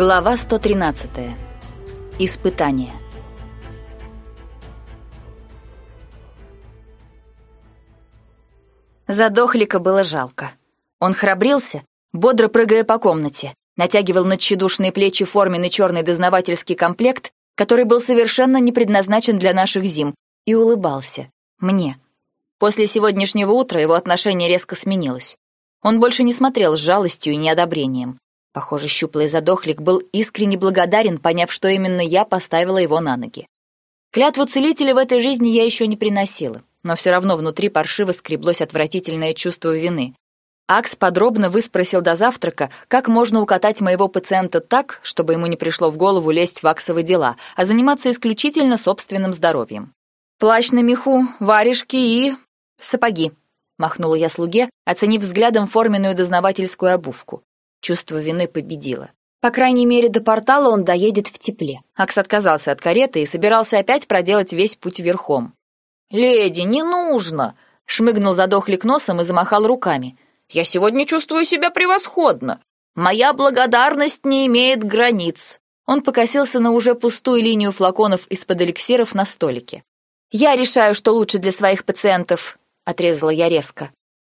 Глава 113. Испытание. Задохлика было жалко. Он храбрился, бодро прыгая по комнате, натягивал на тщедушные плечи форменный черный дознавательский комплект, который был совершенно не предназначен для наших зим, и улыбался. Мне. После сегодняшнего утра его отношение резко сменилось. Он больше не смотрел с жалостью и неодобрением. Похоже, щуплый задохлик был искренне благодарен, поняв, что именно я поставила его на ноги. Клятву целителя в этой жизни я еще не приносила, но все равно внутри паршиво скреблось отвратительное чувство вины. Акс подробно выспросил до завтрака, как можно укатать моего пациента так, чтобы ему не пришло в голову лезть в аксовые дела, а заниматься исключительно собственным здоровьем. «Плащ на меху, варежки и... сапоги», — махнула я слуге, оценив взглядом форменную дознавательскую обувку. Чувство вины победило. По крайней мере, до портала он доедет в тепле. Акс отказался от кареты и собирался опять проделать весь путь верхом. «Леди, не нужно!» — шмыгнул задохлик носом и замахал руками. «Я сегодня чувствую себя превосходно. Моя благодарность не имеет границ». Он покосился на уже пустую линию флаконов из-под эликсиров на столике. «Я решаю, что лучше для своих пациентов», — отрезала я резко.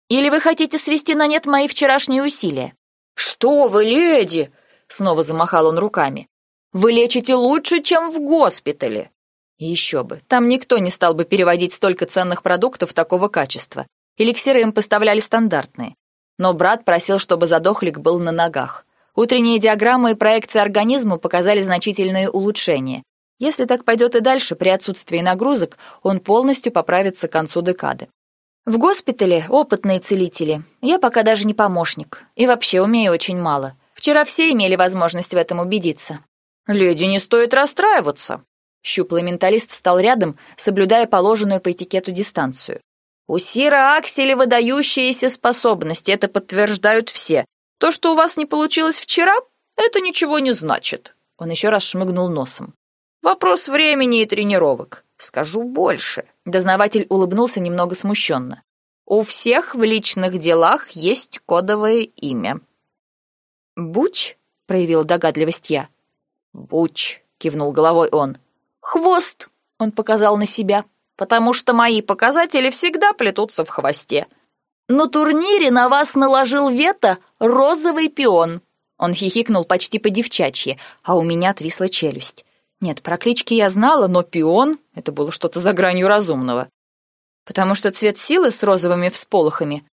«Или вы хотите свести на нет мои вчерашние усилия?» «Что вы, леди!» — снова замахал он руками. «Вы лечите лучше, чем в госпитале!» Еще бы, там никто не стал бы переводить столько ценных продуктов такого качества. Эликсиры им поставляли стандартные. Но брат просил, чтобы задохлик был на ногах. Утренние диаграммы и проекции организма показали значительные улучшения. Если так пойдет и дальше, при отсутствии нагрузок, он полностью поправится к концу декады. В госпитале опытные целители. Я пока даже не помощник. И вообще умею очень мало. Вчера все имели возможность в этом убедиться. «Леди, не стоит расстраиваться». Щуплый менталист встал рядом, соблюдая положенную по этикету дистанцию. «У Сира Акселя выдающиеся способности, это подтверждают все. То, что у вас не получилось вчера, это ничего не значит». Он еще раз шмыгнул носом. «Вопрос времени и тренировок. Скажу больше. Дознаватель улыбнулся немного смущенно. У всех в личных делах есть кодовое имя. Буч? проявил догадливость я. Буч, кивнул головой он. Хвост, он показал на себя, потому что мои показатели всегда плетутся в хвосте. На турнире на вас наложил вето розовый пион. Он хихикнул почти по-девчачьи, а у меня отвисла челюсть. Нет, про клички я знала, но пион — это было что-то за гранью разумного. Потому что цвет силы с розовыми всполохами.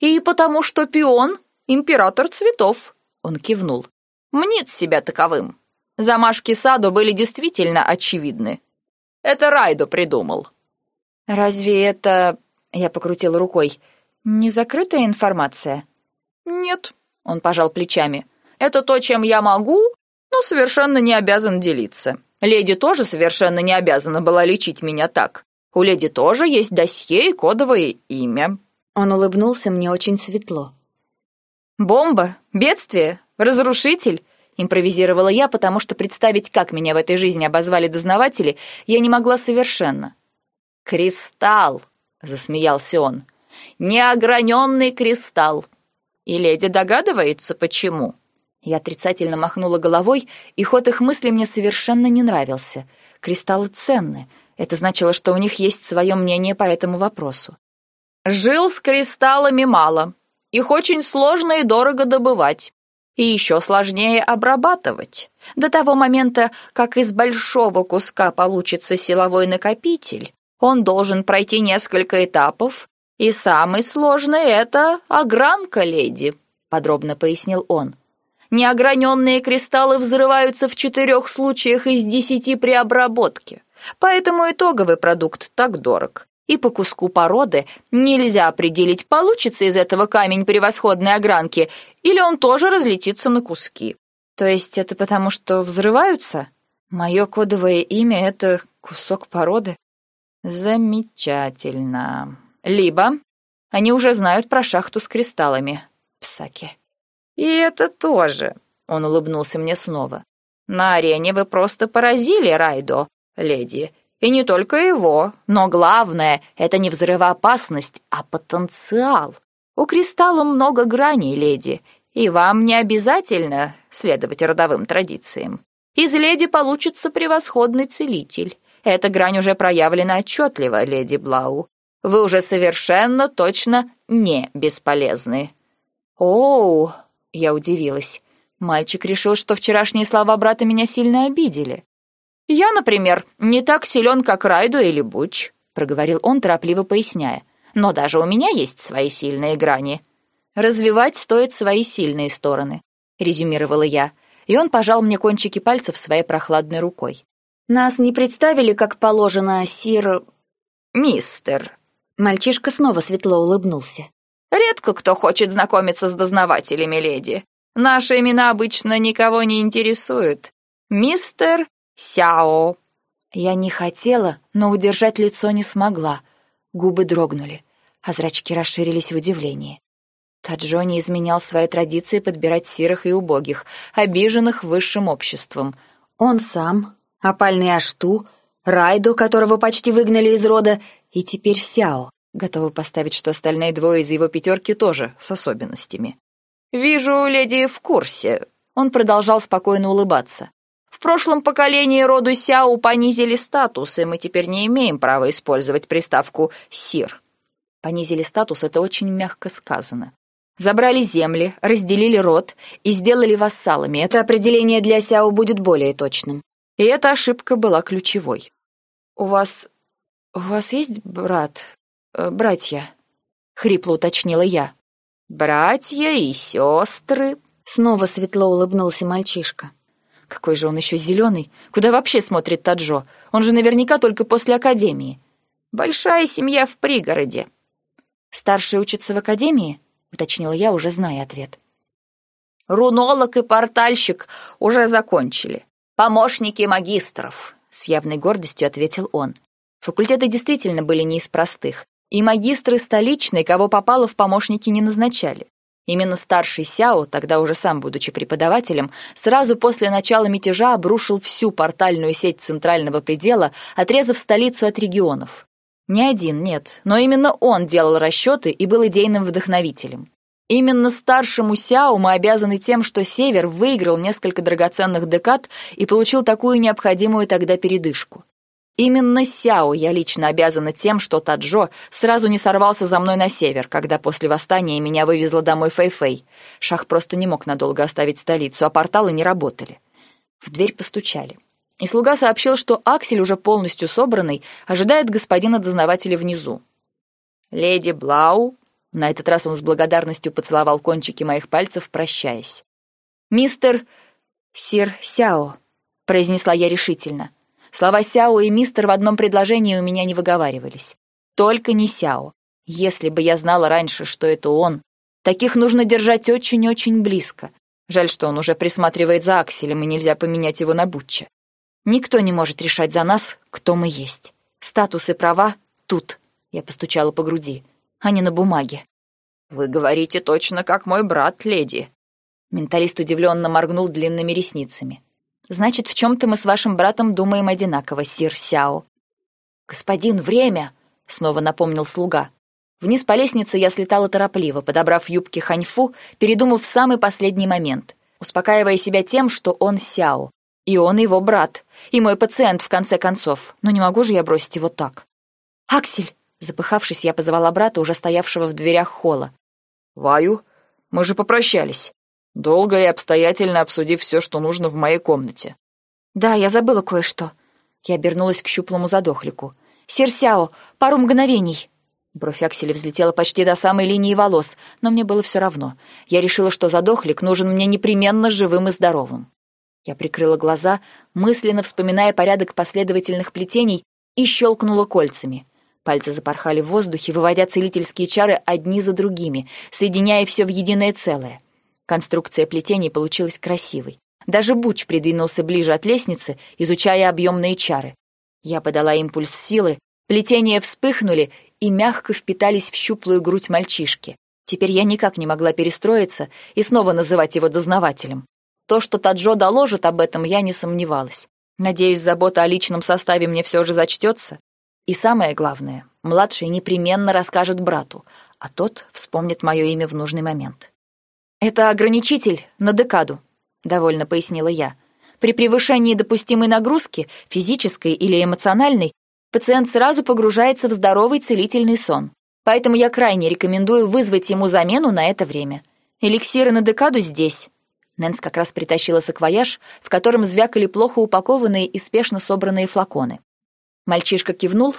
И потому что пион — император цветов. Он кивнул. Мнит себя таковым. Замашки саду были действительно очевидны. Это Райдо придумал. Разве это... Я покрутила рукой. Не закрытая информация? Нет, он пожал плечами. Это то, чем я могу но совершенно не обязан делиться. Леди тоже совершенно не обязана была лечить меня так. У леди тоже есть досье и кодовое имя». Он улыбнулся мне очень светло. «Бомба? Бедствие? Разрушитель?» Импровизировала я, потому что представить, как меня в этой жизни обозвали дознаватели, я не могла совершенно. «Кристалл!» — засмеялся он. «Неограненный кристалл!» И леди догадывается, почему. Я отрицательно махнула головой, и ход их мысли мне совершенно не нравился. Кристаллы ценны. Это значило, что у них есть свое мнение по этому вопросу. «Жил с кристаллами мало. Их очень сложно и дорого добывать. И еще сложнее обрабатывать. До того момента, как из большого куска получится силовой накопитель, он должен пройти несколько этапов, и самый сложный — это огранка, леди», — подробно пояснил он. Неограненные кристаллы взрываются в четырех случаях из десяти при обработке, поэтому итоговый продукт так дорог. И по куску породы нельзя определить, получится из этого камень превосходной огранки, или он тоже разлетится на куски. То есть это потому, что взрываются? Мое кодовое имя — это кусок породы? Замечательно. Либо они уже знают про шахту с кристаллами. Псаки. «И это тоже», — он улыбнулся мне снова. «На арене вы просто поразили Райдо, леди. И не только его, но главное — это не взрывоопасность, а потенциал. У кристалла много граней, леди, И вам не обязательно следовать родовым традициям. Из леди получится превосходный целитель. Эта грань уже проявлена отчетливо, леди Блау. Вы уже совершенно точно не бесполезны». «Оу!» — я удивилась. Мальчик решил, что вчерашние слова брата меня сильно обидели. «Я, например, не так силен, как Райду или Буч», — проговорил он, торопливо поясняя. «Но даже у меня есть свои сильные грани». «Развивать стоит свои сильные стороны», — резюмировала я, и он пожал мне кончики пальцев своей прохладной рукой. «Нас не представили, как положено, сир...» «Мистер». Мальчишка снова светло улыбнулся. «Редко кто хочет знакомиться с дознавателями, леди. Наши имена обычно никого не интересуют. Мистер Сяо». Я не хотела, но удержать лицо не смогла. Губы дрогнули, а зрачки расширились в удивлении. Таджо не изменял свои традиции подбирать сирых и убогих, обиженных высшим обществом. Он сам, опальный Ашту, Райду, которого почти выгнали из рода, и теперь Сяо, готовы поставить, что остальные двое из его пятерки тоже с особенностями. «Вижу, леди в курсе», — он продолжал спокойно улыбаться. «В прошлом поколении роду Сяо понизили статус, и мы теперь не имеем права использовать приставку «сир». Понизили статус — это очень мягко сказано. Забрали земли, разделили род и сделали вассалами. Это определение для Сяо будет более точным. И эта ошибка была ключевой. «У вас... у вас есть брат... Э, братья?» — хрипло уточнила я. «Братья и сестры», — снова светло улыбнулся мальчишка. Какой же он еще зеленый? Куда вообще смотрит Таджо? Он же наверняка только после академии. Большая семья в пригороде. Старший учится в академии? уточнила я, уже зная ответ. Рунолог и портальщик уже закончили. Помощники магистров, с явной гордостью ответил он. Факультеты действительно были не из простых, и магистры столичные, кого попало в помощники, не назначали. Именно старший Сяо, тогда уже сам будучи преподавателем, сразу после начала мятежа обрушил всю портальную сеть центрального предела, отрезав столицу от регионов. Не один, нет, но именно он делал расчеты и был идейным вдохновителем. Именно старшему Сяо мы обязаны тем, что Север выиграл несколько драгоценных декад и получил такую необходимую тогда передышку. Именно Сяо я лично обязана тем, что Таджо сразу не сорвался за мной на север, когда после восстания меня вывезла домой Фэй-Фэй. Шах просто не мог надолго оставить столицу, а порталы не работали. В дверь постучали и слуга сообщил, что аксель, уже полностью собранный, ожидает господина дознавателя внизу. «Леди Блау?» На этот раз он с благодарностью поцеловал кончики моих пальцев, прощаясь. «Мистер Сир Сяо», — произнесла я решительно. Слова «Сяо» и «мистер» в одном предложении у меня не выговаривались. Только не Сяо. Если бы я знала раньше, что это он. Таких нужно держать очень-очень близко. Жаль, что он уже присматривает за Акселем, и нельзя поменять его на Бутча. Никто не может решать за нас, кто мы есть. Статус и права тут, я постучала по груди, а не на бумаге. Вы говорите точно как мой брат, леди. Менталист удивленно моргнул длинными ресницами. Значит, в чем-то мы с вашим братом думаем одинаково, сир Сяо. Господин, время! Снова напомнил слуга. Вниз по лестнице я слетала торопливо, подобрав юбки ханьфу, передумав в самый последний момент, успокаивая себя тем, что он Сяо, и он его брат, и мой пациент, в конце концов. Но не могу же я бросить его так. «Аксель!» Запыхавшись, я позвала брата, уже стоявшего в дверях холла. «Ваю, мы же попрощались. Долго и обстоятельно обсудив все, что нужно в моей комнате». «Да, я забыла кое-что». Я обернулась к щуплому задохлику. «Серсяо, пару мгновений». Бровь Акселя взлетела почти до самой линии волос, но мне было все равно. Я решила, что задохлик нужен мне непременно живым и здоровым. Я прикрыла глаза, мысленно вспоминая порядок последовательных плетений, и щелкнула кольцами. Пальцы запорхали в воздухе, выводя целительские чары одни за другими, соединяя все в единое целое. Конструкция плетений получилась красивой. Даже Буч придвинулся ближе от лестницы, изучая объемные чары. Я подала импульс силы, плетения вспыхнули и мягко впитались в щуплую грудь мальчишки. Теперь я никак не могла перестроиться и снова называть его дознавателем. То, что Таджо доложит об этом, я не сомневалась. Надеюсь, забота о личном составе мне все же зачтется. И самое главное, младший непременно расскажет брату, а тот вспомнит мое имя в нужный момент. «Это ограничитель на декаду», — довольно пояснила я. «При превышении допустимой нагрузки, физической или эмоциональной, пациент сразу погружается в здоровый целительный сон. Поэтому я крайне рекомендую вызвать ему замену на это время. Эликсиры на декаду здесь». Нэнс как раз притащила саквояж, в котором звякали плохо упакованные и спешно собранные флаконы. Мальчишка кивнул,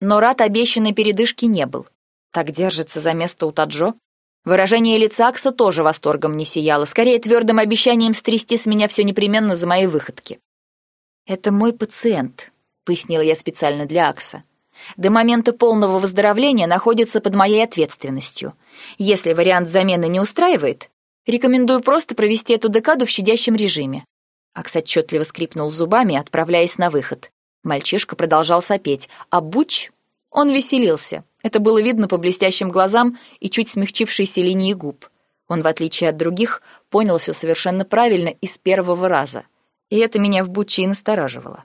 но рад обещанной передышки не был. Так держится за место у Таджо. Выражение лица Акса тоже восторгом не сияло, скорее твердым обещанием стрясти с меня все непременно за мои выходки. «Это мой пациент», — пояснила я специально для Акса. «До момента полного выздоровления находится под моей ответственностью. Если вариант замены не устраивает, рекомендую просто провести эту декаду в щадящем режиме». Акс отчетливо скрипнул зубами, отправляясь на выход. Мальчишка продолжал сопеть, а Буч... Он веселился. Это было видно по блестящим глазам и чуть смягчившейся линии губ. Он, в отличие от других, понял все совершенно правильно и с первого раза. И это меня в Буче и настораживало.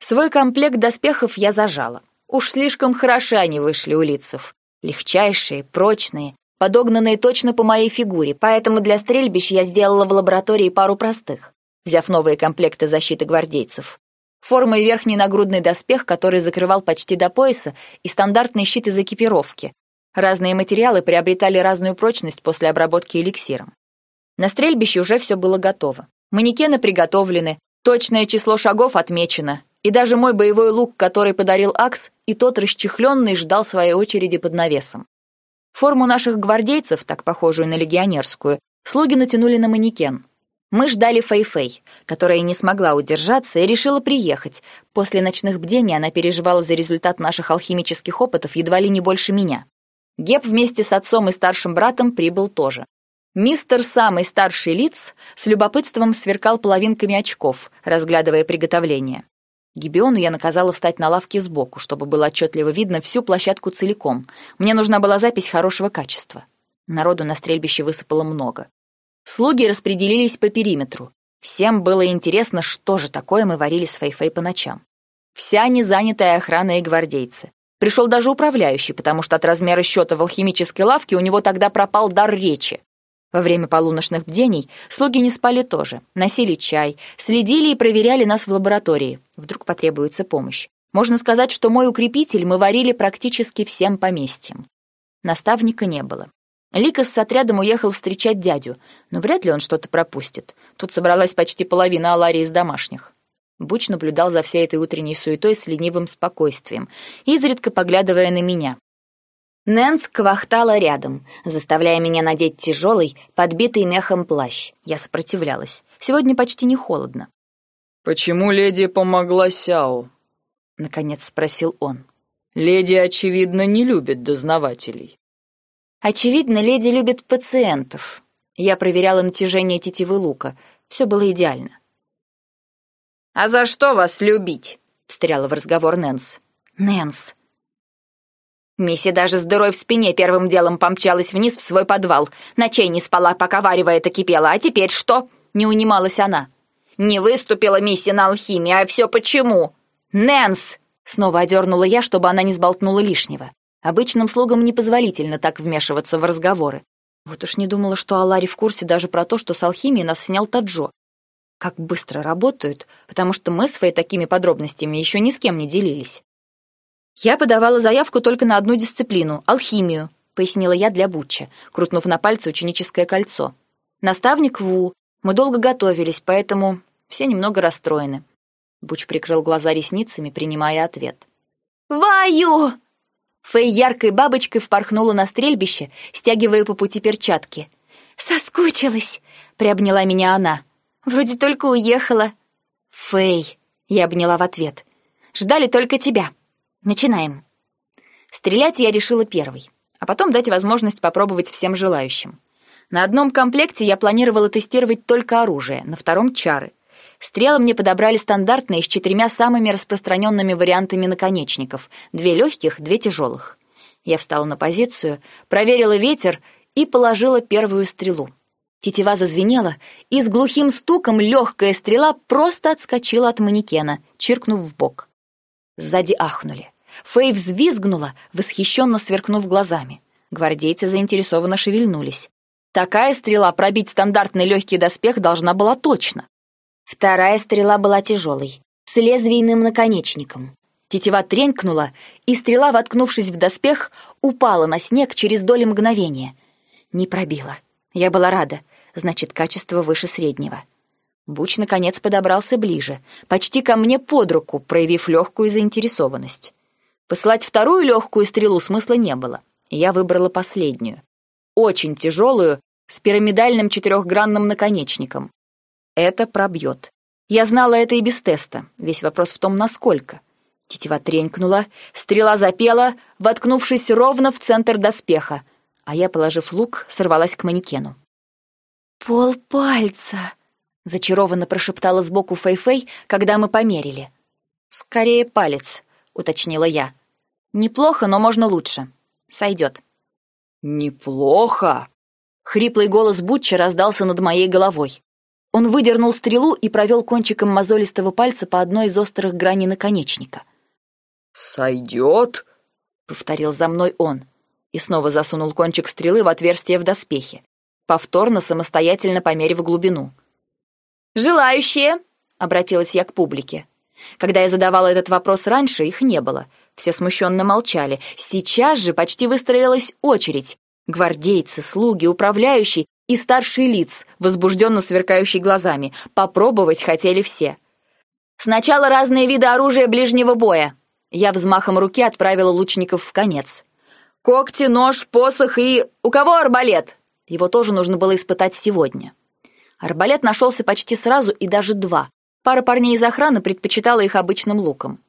Свой комплект доспехов я зажала. Уж слишком хороши они вышли у лицев. Легчайшие, прочные, подогнанные точно по моей фигуре, поэтому для стрельбищ я сделала в лаборатории пару простых, взяв новые комплекты защиты гвардейцев. Форма и верхний нагрудный доспех, который закрывал почти до пояса, и стандартный щит из экипировки. Разные материалы приобретали разную прочность после обработки эликсиром. На стрельбище уже все было готово. Манекены приготовлены, точное число шагов отмечено, и даже мой боевой лук, который подарил Акс, и тот расчехленный ждал своей очереди под навесом. Форму наших гвардейцев, так похожую на легионерскую, слуги натянули на манекен. Мы ждали Фэй-Фэй, которая не смогла удержаться и решила приехать. После ночных бдений она переживала за результат наших алхимических опытов едва ли не больше меня. Геб вместе с отцом и старшим братом прибыл тоже. Мистер, самый старший лиц, с любопытством сверкал половинками очков, разглядывая приготовление. Гибиону я наказала встать на лавке сбоку, чтобы было отчетливо видно всю площадку целиком. Мне нужна была запись хорошего качества. Народу на стрельбище высыпало много. Слуги распределились по периметру. Всем было интересно, что же такое мы варили с Фейфей по ночам. Вся незанятая охрана и гвардейцы. Пришел даже управляющий, потому что от размера счета в алхимической лавке у него тогда пропал дар речи. Во время полуночных бдений слуги не спали тоже, носили чай, следили и проверяли нас в лаборатории. Вдруг потребуется помощь. Можно сказать, что мой укрепитель мы варили практически всем поместьем. Наставника не было. Ликас с отрядом уехал встречать дядю, но вряд ли он что-то пропустит. Тут собралась почти половина Аларии из домашних. Буч наблюдал за всей этой утренней суетой с ленивым спокойствием, изредка поглядывая на меня. Нэнс квахтала рядом, заставляя меня надеть тяжелый, подбитый мехом плащ. Я сопротивлялась. Сегодня почти не холодно. «Почему леди помогла Сяо?» — наконец спросил он. «Леди, очевидно, не любит дознавателей». Очевидно, леди любит пациентов. Я проверяла натяжение тетивы лука. Все было идеально. «А за что вас любить?» — встряла в разговор Нэнс. «Нэнс». Мисси даже с дырой в спине первым делом помчалась вниз в свой подвал. Ночей не спала, пока варево это кипело. А теперь что? Не унималась она. «Не выступила Мисси на алхимии, а все почему?» «Нэнс!» Снова одернула я, чтобы она не сболтнула лишнего. Обычным слугам непозволительно так вмешиваться в разговоры. Вот уж не думала, что Алари в курсе даже про то, что с алхимией нас снял Таджо. Как быстро работают, потому что мы свои такими подробностями еще ни с кем не делились. Я подавала заявку только на одну дисциплину — алхимию, пояснила я для Бутча, крутнув на пальце ученическое кольцо. Наставник Ву. Мы долго готовились, поэтому все немного расстроены. Буч прикрыл глаза ресницами, принимая ответ. «Ваю!» Фэй яркой бабочкой впорхнула на стрельбище, стягивая по пути перчатки. «Соскучилась!» — приобняла меня она. «Вроде только уехала». «Фэй!» — я обняла в ответ. «Ждали только тебя. Начинаем». Стрелять я решила первой, а потом дать возможность попробовать всем желающим. На одном комплекте я планировала тестировать только оружие, на втором — чары. Стрелы мне подобрали стандартные с четырьмя самыми распространенными вариантами наконечников, две легких, две тяжелых. Я встала на позицию, проверила ветер и положила первую стрелу. Тетива зазвенела, и с глухим стуком легкая стрела просто отскочила от манекена, чиркнув в бок. Сзади ахнули. Фэй взвизгнула, восхищенно сверкнув глазами. Гвардейцы заинтересованно шевельнулись. Такая стрела пробить стандартный легкий доспех должна была точно. Вторая стрела была тяжелой, с лезвийным наконечником. Тетива тренькнула, и стрела, воткнувшись в доспех, упала на снег через доли мгновения. Не пробила. Я была рада. Значит, качество выше среднего. Буч, наконец, подобрался ближе, почти ко мне под руку, проявив легкую заинтересованность. Посылать вторую легкую стрелу смысла не было. Я выбрала последнюю. Очень тяжелую, с пирамидальным четырехгранным наконечником. Это пробьет. Я знала это и без теста. Весь вопрос в том, насколько. Тетива тренькнула, стрела запела, воткнувшись ровно в центр доспеха, а я, положив лук, сорвалась к манекену. «Пол пальца!» — зачарованно прошептала сбоку Фэй-Фэй, когда мы померили. «Скорее палец», — уточнила я. «Неплохо, но можно лучше. Сойдет». «Неплохо!» — хриплый голос Бутча раздался над моей головой. Он выдернул стрелу и провел кончиком мозолистого пальца по одной из острых граней наконечника — «Сойдет?» — повторил за мной он и снова засунул кончик стрелы в отверстие в доспехе, повторно самостоятельно померив глубину. «Желающие?» — обратилась я к публике. Когда я задавала этот вопрос раньше, их не было. Все смущенно молчали. Сейчас же почти выстроилась очередь. Гвардейцы, слуги, управляющий и старший лиц, возбужденно сверкающий глазами. Попробовать хотели все. «Сначала разные виды оружия ближнего боя», я взмахом руки отправила лучников в конец. «Когти, нож, посох и... У кого арбалет?» Его тоже нужно было испытать сегодня. Арбалет нашелся почти сразу и даже два. Пара парней из охраны предпочитала их обычным луком.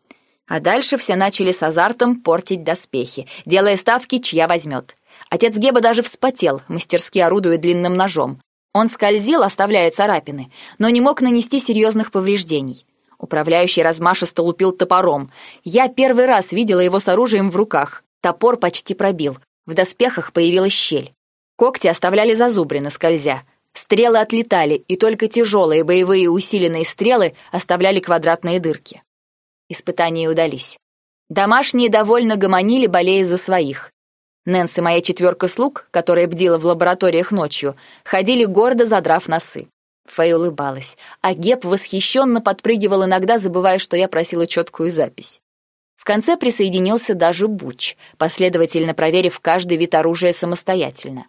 А дальше все начали с азартом портить доспехи, делая ставки, чья возьмет. Отец Геба даже вспотел, мастерски орудуя длинным ножом. Он скользил, оставляя царапины, но не мог нанести серьезных повреждений. Управляющий размашисто лупил топором. Я первый раз видела его с оружием в руках. Топор почти пробил. В доспехах появилась щель. Когти оставляли зазубрины, скользя. Стрелы отлетали, и только тяжелые боевые усиленные стрелы оставляли квадратные дырки. Испытания удались. Домашние довольно гомонили, болея за своих. Нэнс и моя четверка слуг, которая бдила в лабораториях ночью, ходили гордо задрав носы. Фэй улыбалась, а Геб восхищенно подпрыгивал иногда, забывая, что я просила четкую запись. В конце присоединился даже Буч, последовательно проверив каждый вид оружия самостоятельно.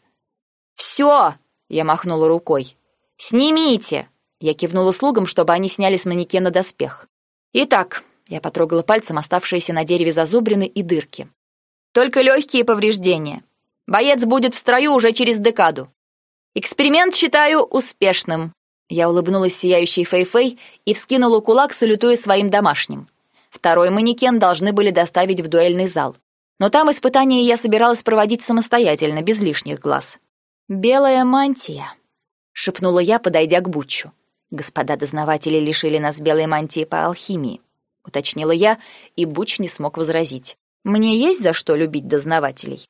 «Все!» — я махнула рукой. «Снимите!» — я кивнула слугам, чтобы они сняли с манекена доспех. «Итак», — я потрогала пальцем оставшиеся на дереве зазубрины и дырки. «Только легкие повреждения. Боец будет в строю уже через декаду. Эксперимент считаю успешным. Я улыбнулась сияющей Фэй-Фэй и вскинула кулак, салютуя своим домашним. Второй манекен должны были доставить в дуэльный зал. Но там испытания я собиралась проводить самостоятельно, без лишних глаз. «Белая мантия», — шепнула я, подойдя к Бутчу. «Господа дознаватели лишили нас белой мантии по алхимии», — уточнила я, и Буч не смог возразить. «Мне есть за что любить дознавателей?»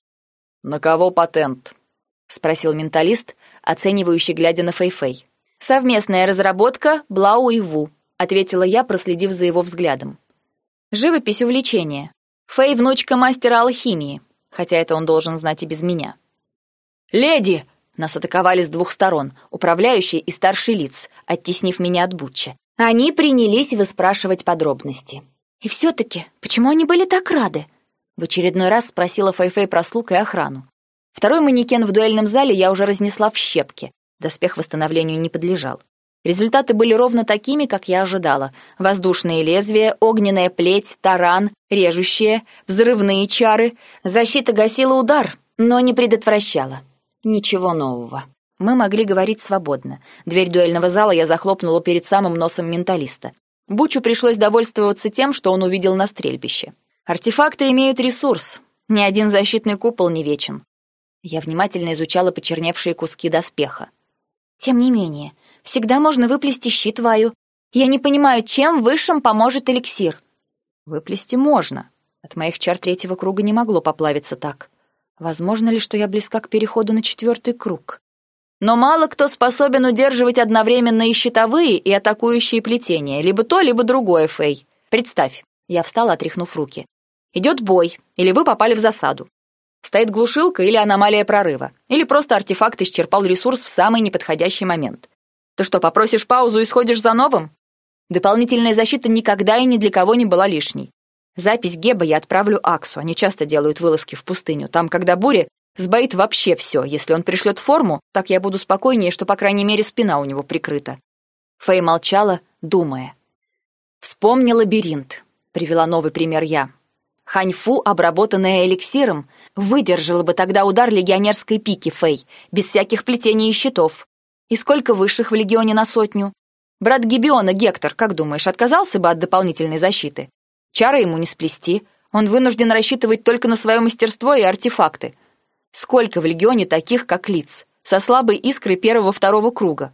«На кого патент?» — спросил менталист, оценивающий, глядя на Фэй-Фэй. «Совместная разработка Блау и Ву», — ответила я, проследив за его взглядом. «Живопись увлечения. Фэй — внучка мастера алхимии, хотя это он должен знать и без меня». «Леди!» — нас атаковали с двух сторон, управляющий и старший лиц, оттеснив меня от Бутча. Они принялись выспрашивать подробности. «И все-таки, почему они были так рады?» В очередной раз спросила Фэй-Фэй про слуг и охрану. Второй манекен в дуэльном зале я уже разнесла в щепки, Доспех восстановлению не подлежал. Результаты были ровно такими, как я ожидала. Воздушные лезвия, огненная плеть, таран, режущие, взрывные чары. Защита гасила удар, но не предотвращала. Ничего нового. Мы могли говорить свободно. Дверь дуэльного зала я захлопнула перед самым носом менталиста. Бучу пришлось довольствоваться тем, что он увидел на стрельбище. Артефакты имеют ресурс. Ни один защитный купол не вечен. Я внимательно изучала почерневшие куски доспеха. Тем не менее, всегда можно выплести щит Ваю. Я не понимаю, чем высшим поможет эликсир. Выплести можно. От моих чар третьего круга не могло поплавиться так. Возможно ли, что я близка к переходу на четвертый круг? Но мало кто способен удерживать одновременно и щитовые, и атакующие плетения. Либо то, либо другое, Фэй. Представь. Я встала, отряхнув руки. Идет бой, или вы попали в засаду. Стоит глушилка или аномалия прорыва, или просто артефакт исчерпал ресурс в самый неподходящий момент. Ты что, попросишь паузу и сходишь за новым? Дополнительная защита никогда и ни для кого не была лишней. Запись Геба я отправлю Аксу, они часто делают вылазки в пустыню. Там, когда буря, сбоит вообще все. Если он пришлет форму, так я буду спокойнее, что, по крайней мере, спина у него прикрыта. Фэй молчала, думая. «Вспомни лабиринт», — привела новый пример я. Ханьфу, обработанная эликсиром, выдержала бы тогда удар легионерской пики Фэй, без всяких плетений и щитов. И сколько высших в легионе на сотню? Брат Гибиона, Гектор, как думаешь, отказался бы от дополнительной защиты? Чары ему не сплести, он вынужден рассчитывать только на свое мастерство и артефакты. Сколько в легионе таких, как Лиц, со слабой искрой первого-второго круга?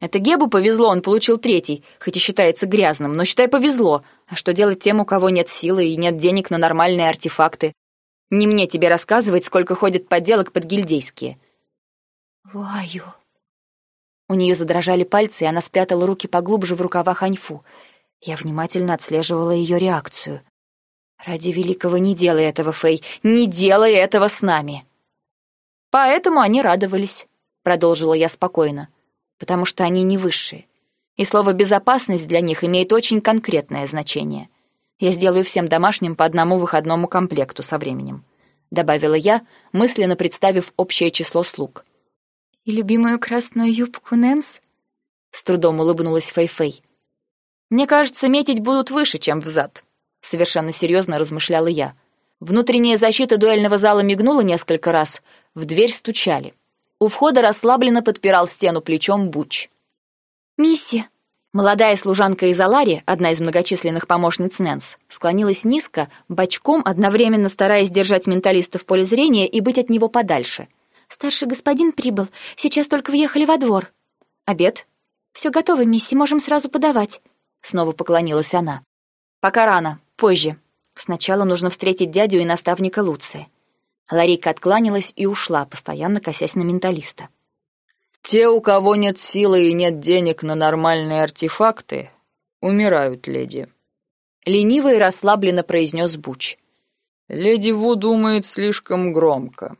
Это Гебу повезло, он получил третий, хоть и считается грязным, но, считай, повезло. А что делать тем, у кого нет силы и нет денег на нормальные артефакты? Не мне тебе рассказывать, сколько ходит подделок под гильдейские. Ваю. У нее задрожали пальцы, и она спрятала руки поглубже в рукавах Аньфу. Я внимательно отслеживала ее реакцию. «Ради великого не делай этого, Фэй, не делай этого с нами!» «Поэтому они радовались», — продолжила я спокойно потому что они не высшие. И слово «безопасность» для них имеет очень конкретное значение. Я сделаю всем домашним по одному выходному комплекту со временем», — добавила я, мысленно представив общее число слуг. «И любимую красную юбку Нэнс?» — с трудом улыбнулась Фэй-Фэй. «Мне кажется, метить будут выше, чем взад», — совершенно серьезно размышляла я. Внутренняя защита дуэльного зала мигнула несколько раз, в дверь стучали. У входа расслабленно подпирал стену плечом Буч. «Мисси!» Молодая служанка из Алари, одна из многочисленных помощниц Нэнс, склонилась низко, бочком, одновременно стараясь держать менталиста в поле зрения и быть от него подальше. «Старший господин прибыл. Сейчас только въехали во двор». «Обед?» «Все готово, мисси, можем сразу подавать». Снова поклонилась она. «Пока рано, позже. Сначала нужно встретить дядю и наставника Луция. Ларика откланялась и ушла, постоянно косясь на менталиста. «Те, у кого нет силы и нет денег на нормальные артефакты, умирают, леди», — лениво и расслабленно произнес Буч. «Леди Ву думает слишком громко».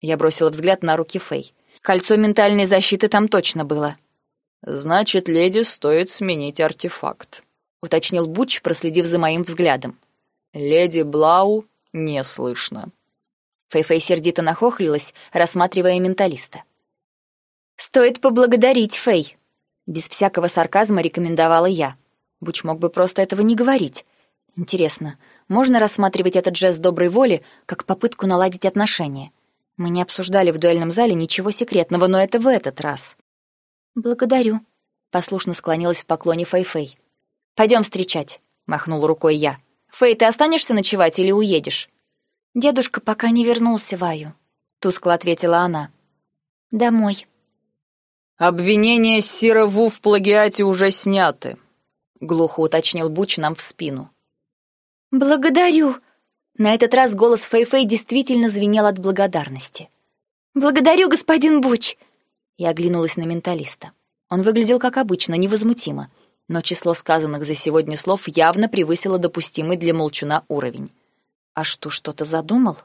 Я бросила взгляд на руки Фэй. Кольцо ментальной защиты там точно было. «Значит, леди стоит сменить артефакт», — уточнил Буч, проследив за моим взглядом. «Леди Блау не слышно». Фэй-Фэй сердито нахохлилась, рассматривая менталиста. «Стоит поблагодарить, Фэй», — без всякого сарказма рекомендовала я. Буч мог бы просто этого не говорить. Интересно, можно рассматривать этот жест доброй воли как попытку наладить отношения? Мы не обсуждали в дуэльном зале ничего секретного, но это в этот раз. «Благодарю», — послушно склонилась в поклоне Фэй-Фэй. «Пойдем встречать», — махнул рукой я. «Фэй, ты останешься ночевать или уедешь?» «Дедушка пока не вернулся, Ваю», — тускло ответила она. «Домой». «Обвинения Сира Ву в плагиате уже сняты», — глухо уточнил Буч нам в спину. «Благодарю!» На этот раз голос Фэй-Фэй действительно звенел от благодарности. «Благодарю, господин Буч!» Я оглянулась на менталиста. Он выглядел как обычно, невозмутимо, но число сказанных за сегодня слов явно превысило допустимый для молчуна уровень. А что, что-то задумал?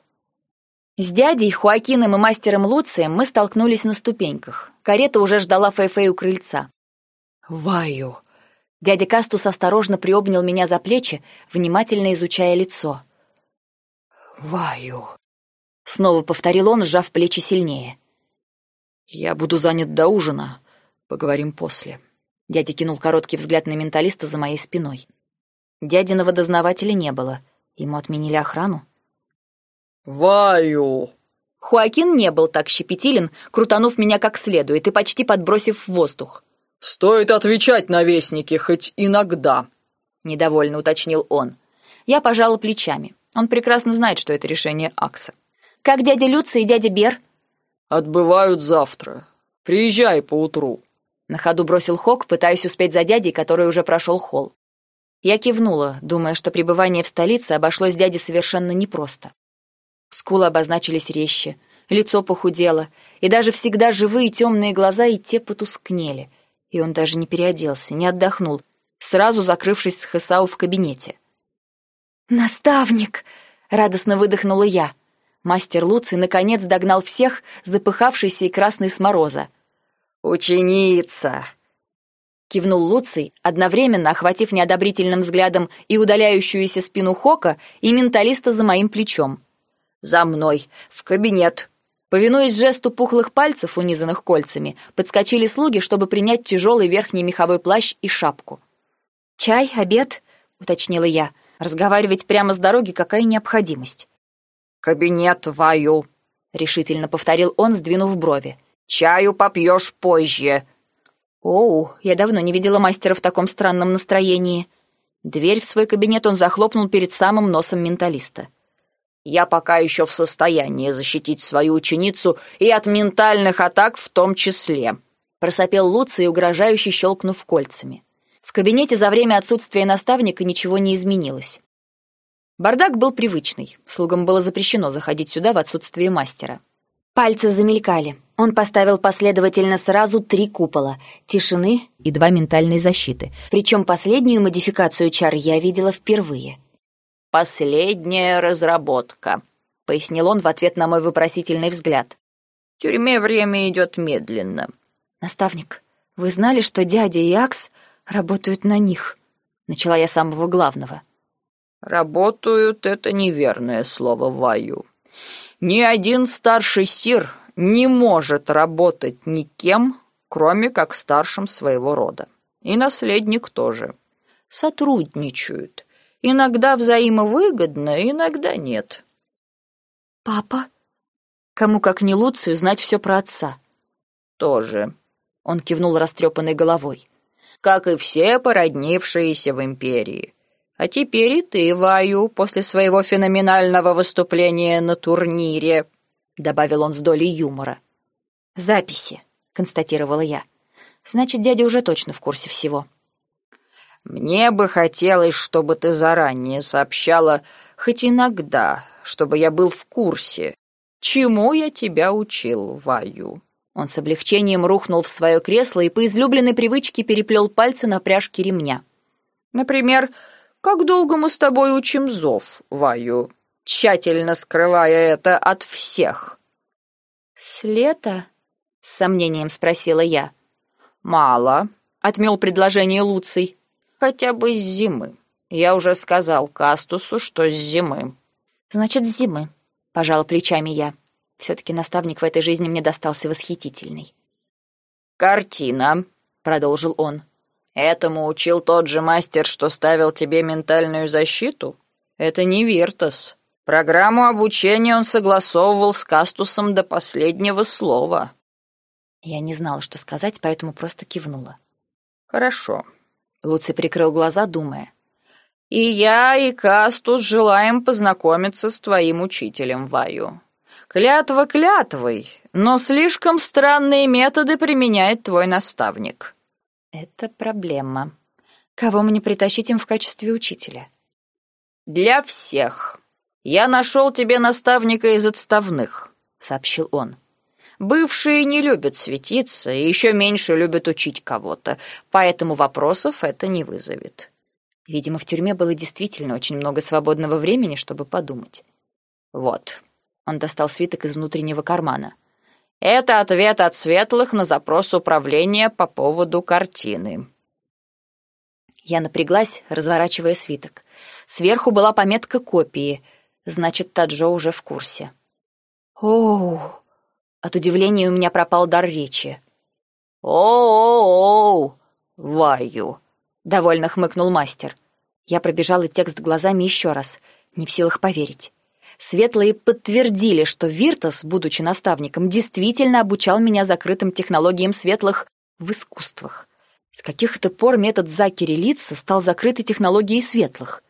С дядей, Хуакином и мастером Луцием мы столкнулись на ступеньках. Карета уже ждала Фэй-Фэй у крыльца. «Ваю!» Дядя Кастус осторожно приобнял меня за плечи, внимательно изучая лицо. «Ваю!» Снова повторил он, сжав плечи сильнее. «Я буду занят до ужина. Поговорим после». Дядя кинул короткий взгляд на менталиста за моей спиной. Дядиного дознавателя не было — Ему отменили охрану? «Ваю!» Хуакин не был так щепетилен, крутанув меня как следует и почти подбросив в воздух. «Стоит отвечать на вестники хоть иногда», — недовольно уточнил он. Я пожала плечами. Он прекрасно знает, что это решение Акса. «Как дядя Люци и дядя Бер?» «Отбывают завтра. Приезжай поутру». На ходу бросил Хок, пытаясь успеть за дядей, который уже прошел холл. Я кивнула, думая, что пребывание в столице обошлось дяде совершенно непросто. Скулы обозначились резче, лицо похудело, и даже всегда живые темные глаза и те потускнели. И он даже не переоделся, не отдохнул, сразу закрывшись с Хесау в кабинете. «Наставник!» — радостно выдохнула я. Мастер Луций наконец догнал всех, запыхавшийся и красный с мороза. «Ученица!» Кивнул Луций, одновременно охватив неодобрительным взглядом и удаляющуюся спину Хока, и менталиста за моим плечом. «За мной! В кабинет!» Повинуясь жесту пухлых пальцев, унизанных кольцами, подскочили слуги, чтобы принять тяжелый верхний меховой плащ и шапку. «Чай, обед?» — уточнила я. «Разговаривать прямо с дороги какая необходимость?» «Кабинет Ваю», — решительно повторил он, сдвинув брови. «Чаю попьешь позже». «Оу, я давно не видела мастера в таком странном настроении». Дверь в свой кабинет он захлопнул перед самым носом менталиста. Я пока еще в состоянии защитить свою ученицу и от ментальных атак в том числе», — просопел Луций, угрожающе щелкнув кольцами. В кабинете за время отсутствия наставника ничего не изменилось. Бардак был привычный, слугам было запрещено заходить сюда в отсутствие мастера. Пальцы замелькали. Он поставил последовательно сразу три купола — тишины и два ментальной защиты. Причем последнюю модификацию чар я видела впервые — «Последняя разработка», — пояснил он в ответ на мой вопросительный взгляд. «В тюрьме время идет медленно». «Наставник, вы знали, что дядя и Акс работают на них?» Начала я самого главного. «Работают — это неверное слово, Ваю. Ни один старший сир не может работать никем, кроме как старшим своего рода. И наследник тоже. Сотрудничают. Иногда взаимовыгодно, иногда нет. Папа? Кому как не Луцию знать все про отца? Тоже. Он кивнул растрепанной головой. Как и все породнившиеся в империи. А теперь и ты, Ваю, после своего феноменального выступления на турнире, добавил он с долей юмора. Записи, констатировала я. Значит, дядя уже точно в курсе всего. Мне бы хотелось, чтобы ты заранее сообщала, хоть иногда, чтобы я был в курсе, чему я тебя учил, Ваю». Он с облегчением рухнул в свое кресло и по излюбленной привычке переплел пальцы на пряжке ремня. «Например, как долго мы с тобой учим зов, Ваю, тщательно скрывая это от всех?» «С лета?» — с сомнением спросила я. «Мало», — отмел предложение Луций. Хотя бы с зимы. Я уже сказал Кастусу, что с зимы. Значит, с зимы, пожала плечами я. все таки наставник в этой жизни мне достался восхитительный. Картина, продолжил он. Этому учил тот же мастер, что ставил тебе ментальную защиту? Это не Виртос. Программу обучения он согласовывал с Кастусом до последнего слова. Я не знала, что сказать, поэтому просто кивнула. Хорошо. Луций прикрыл глаза, думая. «И я, и Кастус желаем познакомиться с твоим учителем, Ваю. Клятва клятвой, но слишком странные методы применяет твой наставник». «Это проблема. Кого мне притащить им в качестве учителя?» «Для всех. Я нашел тебе наставника из отставных», — сообщил он. Бывшие не любят светиться и еще меньше любят учить кого-то, поэтому вопросов это не вызовет. Видимо, в тюрьме было действительно очень много свободного времени, чтобы подумать. Вот. Он достал свиток из внутреннего кармана. Это ответ от светлых на запрос управления по поводу картины. Я напряглась, разворачивая свиток. Сверху была пометка копии. Значит, Таджо уже в курсе. Оу, от удивления у меня пропал дар речи. «О-о-о! Ваю!» — довольно хмыкнул мастер. Я пробежала текст глазами еще раз, не в силах поверить. Светлые подтвердили, что Виртос, будучи наставником, действительно обучал меня закрытым технологиям светлых в искусствах. С каких-то пор метод за-кириллица стал закрытой технологией светлых.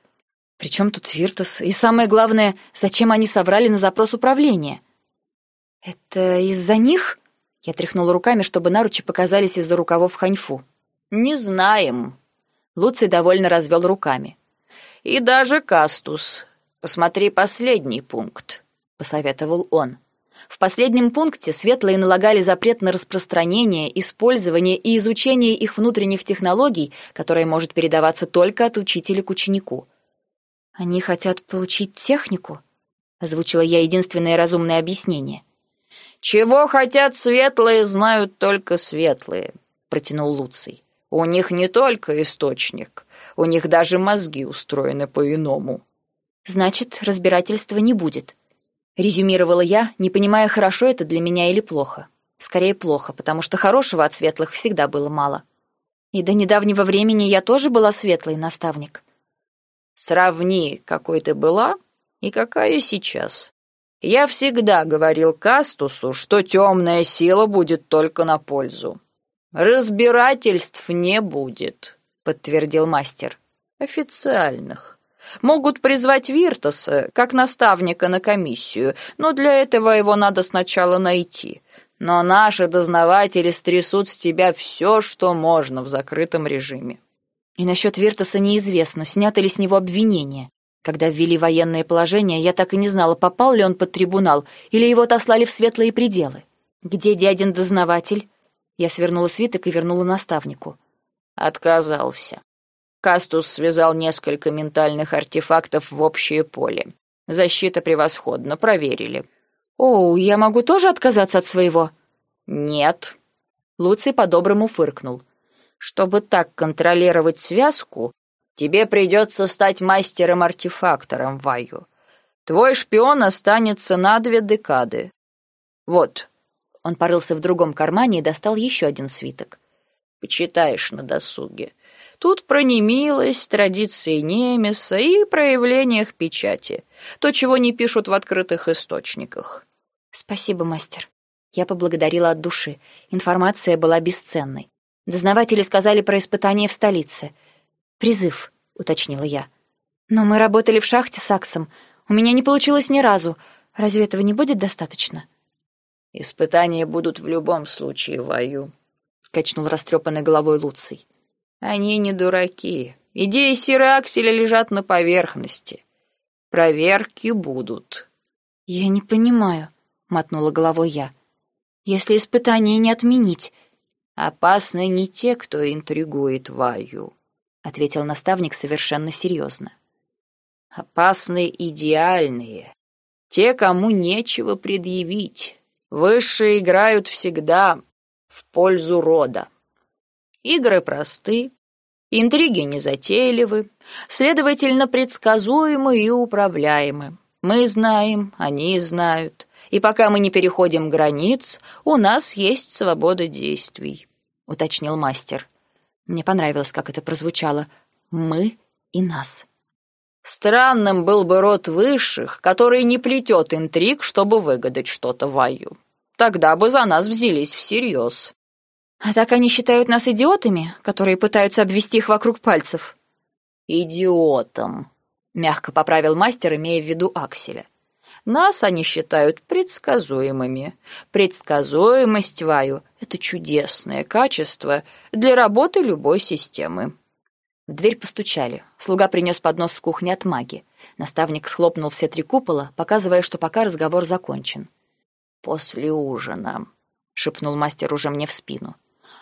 Причем тут Виртос? И самое главное, зачем они соврали на запрос управления? «Это из-за них?» Я тряхнула руками, чтобы наручи показались из-за рукавов ханьфу. «Не знаем». Луций довольно развел руками. «И даже Кастус. Посмотри последний пункт», — посоветовал он. В последнем пункте светлые налагали запрет на распространение, использование и изучение их внутренних технологий, которое может передаваться только от учителя к ученику. Они хотят получить технику? — озвучила я единственное разумное объяснение. «Чего хотят светлые, знают только светлые», — протянул Луций. «У них не только источник, у них даже мозги устроены по-иному». «Значит, разбирательства не будет», — резюмировала я, не понимая, хорошо это для меня или плохо. Скорее, плохо, потому что хорошего от светлых всегда было мало. И до недавнего времени я тоже была светлый наставник. «Сравни, какой ты была и какая сейчас», я всегда говорил Кастусу, что темная сила будет только на пользу. Разбирательств не будет, подтвердил мастер. Официальных. Могут призвать Виртоса как наставника на комиссию, но для этого его надо сначала найти. Но наши дознаватели стрясут с тебя все, что можно в закрытом режиме. И насчет Виртоса неизвестно, снято ли с него обвинение. Когда ввели военное положение, я так и не знала, попал ли он под трибунал или его отослали в светлые пределы. Где дядин дознаватель? Я свернула свиток и вернула наставнику. Отказался. Кастус связал несколько ментальных артефактов в общее поле. Защита превосходно, проверили. «Оу, я могу тоже отказаться от своего?» «Нет». Луций по-доброму фыркнул. «Чтобы так контролировать связку, Тебе придется стать мастером-артефактором, Ваю. Твой шпион останется на две декады. Вот». Он порылся в другом кармане и достал еще один свиток. «Почитаешь на досуге. Тут про немилость, традиции Немеса и проявлениях печати. То, чего не пишут в открытых источниках». «Спасибо, мастер». Я поблагодарила от души. Информация была бесценной. Дознаватели сказали про испытание в столице — «Призыв», — уточнила я. «Но мы работали в шахте с Аксом. У меня не получилось ни разу. Разве этого не будет достаточно?» «Испытания будут в любом случае, Ваю», — качнул растрепанной головой Луций. «Они не дураки. Идеи Сиракселя лежат на поверхности. Проверки будут». «Я не понимаю», — мотнула головой я. «Если испытания не отменить...» «Опасны не те, кто интригует Ваю», ответил наставник совершенно серьезно. Опасные идеальные, те, кому нечего предъявить. Высшие играют всегда в пользу рода. Игры просты, интриги незатейливы, следовательно, предсказуемы и управляемы. Мы знаем, они знают, и пока мы не переходим границ, у нас есть свобода действий, уточнил мастер. Мне понравилось, как это прозвучало. «Мы и нас». Странным был бы род высших, который не плетет интриг, чтобы выгадать что-то Ваю. Тогда бы за нас взялись всерьез. А так они считают нас идиотами, которые пытаются обвести их вокруг пальцев. Идиотом, мягко поправил мастер, имея в виду Акселя. Нас они считают предсказуемыми. Предсказуемость, Ваю, — это чудесное качество для работы любой системы. В дверь постучали. Слуга принес поднос с кухни от маги. Наставник схлопнул все три купола, показывая, что пока разговор закончен. «После ужина», — шепнул мастер уже мне в спину.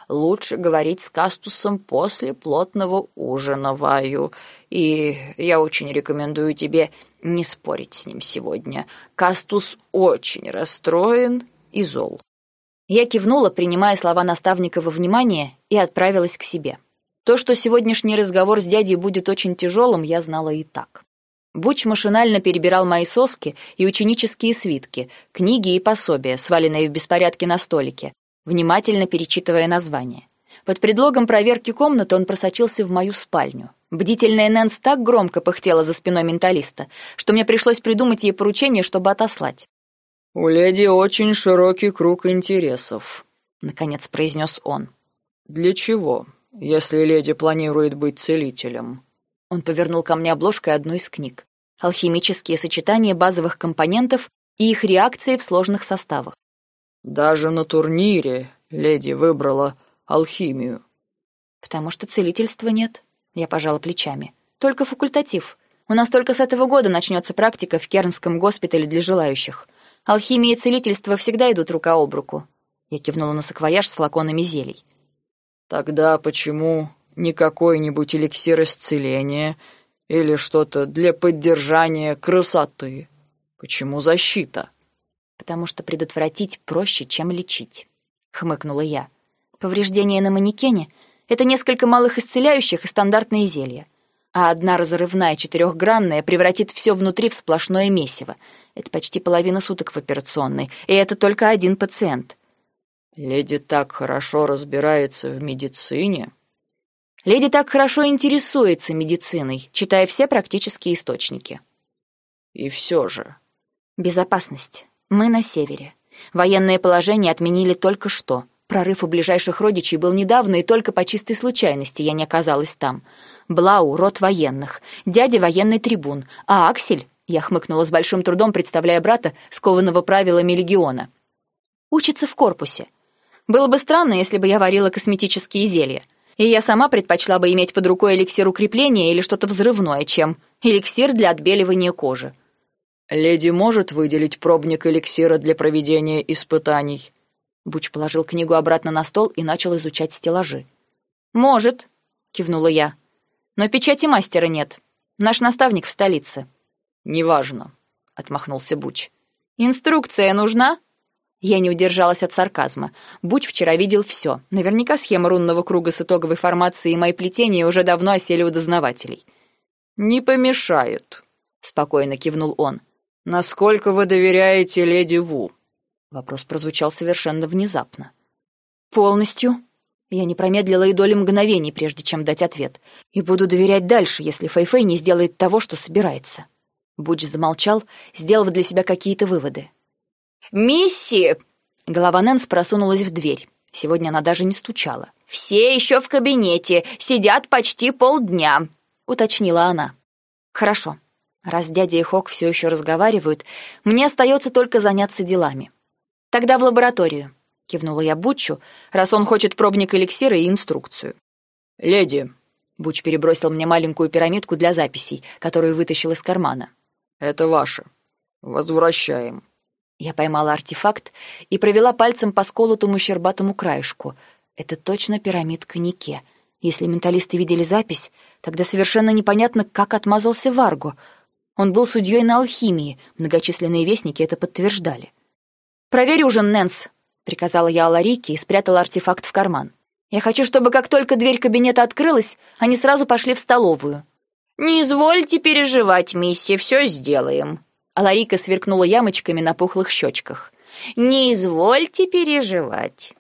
«Лучше говорить с Кастусом после плотного ужина, Ваю, и я очень рекомендую тебе не спорить с ним сегодня. Кастус очень расстроен и зол. Я кивнула, принимая слова наставника во внимание, и отправилась к себе. То, что сегодняшний разговор с дядей будет очень тяжелым, я знала и так. Буч машинально перебирал мои соски и ученические свитки, книги и пособия, сваленные в беспорядке на столике, внимательно перечитывая названия. Под предлогом проверки комнаты он просочился в мою спальню. Бдительная Нэнс так громко пыхтела за спиной менталиста, что мне пришлось придумать ей поручение, чтобы отослать. «У леди очень широкий круг интересов», — наконец произнес он. «Для чего, если леди планирует быть целителем?» Он повернул ко мне обложкой одной из книг. «Алхимические сочетания базовых компонентов и их реакции в сложных составах». «Даже на турнире леди выбрала алхимию». «Потому что целительства нет», я пожала плечами. Только факультатив. У нас только с этого года начнется практика в Кернском госпитале для желающих. Алхимия и целительство всегда идут рука об руку. Я кивнула на саквояж с флаконами зелий. Тогда почему не какой-нибудь эликсир исцеления или что-то для поддержания красоты? Почему защита? Потому что предотвратить проще, чем лечить, хмыкнула я. Повреждения на манекене — это несколько малых исцеляющих и стандартные зелья. А одна разрывная четырехгранная превратит все внутри в сплошное месиво. Это почти половина суток в операционной, и это только один пациент. Леди так хорошо разбирается в медицине. Леди так хорошо интересуется медициной, читая все практические источники. И все же. Безопасность. Мы на севере. Военное положение отменили только что. Прорыв у ближайших родичей был недавно, и только по чистой случайности я не оказалась там. Блау — род военных, дядя — военный трибун, а Аксель, я хмыкнула с большим трудом, представляя брата, скованного правилами легиона, учится в корпусе. Было бы странно, если бы я варила косметические зелья. И я сама предпочла бы иметь под рукой эликсир укрепления или что-то взрывное, чем эликсир для отбеливания кожи. «Леди может выделить пробник эликсира для проведения испытаний?» Буч положил книгу обратно на стол и начал изучать стеллажи. «Может», — кивнула я. «Но печати мастера нет. Наш наставник в столице». «Неважно», — отмахнулся Буч. «Инструкция нужна?» Я не удержалась от сарказма. Буч вчера видел все. Наверняка схема рунного круга с итоговой формацией и мои плетения уже давно осели у дознавателей. «Не помешает», — спокойно кивнул он. «Насколько вы доверяете леди Ву?» Вопрос прозвучал совершенно внезапно. «Полностью?» Я не промедлила и доли мгновений, прежде чем дать ответ. И буду доверять дальше, если Фэйфэй не сделает того, что собирается. Будж замолчал, сделав для себя какие-то выводы. «Мисси!» Голова Нэнс просунулась в дверь. Сегодня она даже не стучала. «Все еще в кабинете, сидят почти полдня», — уточнила она. «Хорошо. Раз дядя и Хок все еще разговаривают, мне остается только заняться делами. Тогда в лабораторию», — кивнула я Бутчу, раз он хочет пробник эликсира и инструкцию. «Леди», — Буч перебросил мне маленькую пирамидку для записей, которую вытащил из кармана. «Это ваше. Возвращаем». Я поймала артефакт и провела пальцем по сколотому щербатому краешку. Это точно пирамидка Нике. Если менталисты видели запись, тогда совершенно непонятно, как отмазался Варго. Он был судьей на алхимии, многочисленные вестники это подтверждали. «Проверь ужин, Нэнс», — приказала я Аларике и спрятала артефакт в карман. «Я хочу, чтобы как только дверь кабинета открылась, они сразу пошли в столовую». «Не извольте переживать, мисси, все сделаем», Аларика сверкнула ямочками на пухлых щечках. «Не извольте переживать».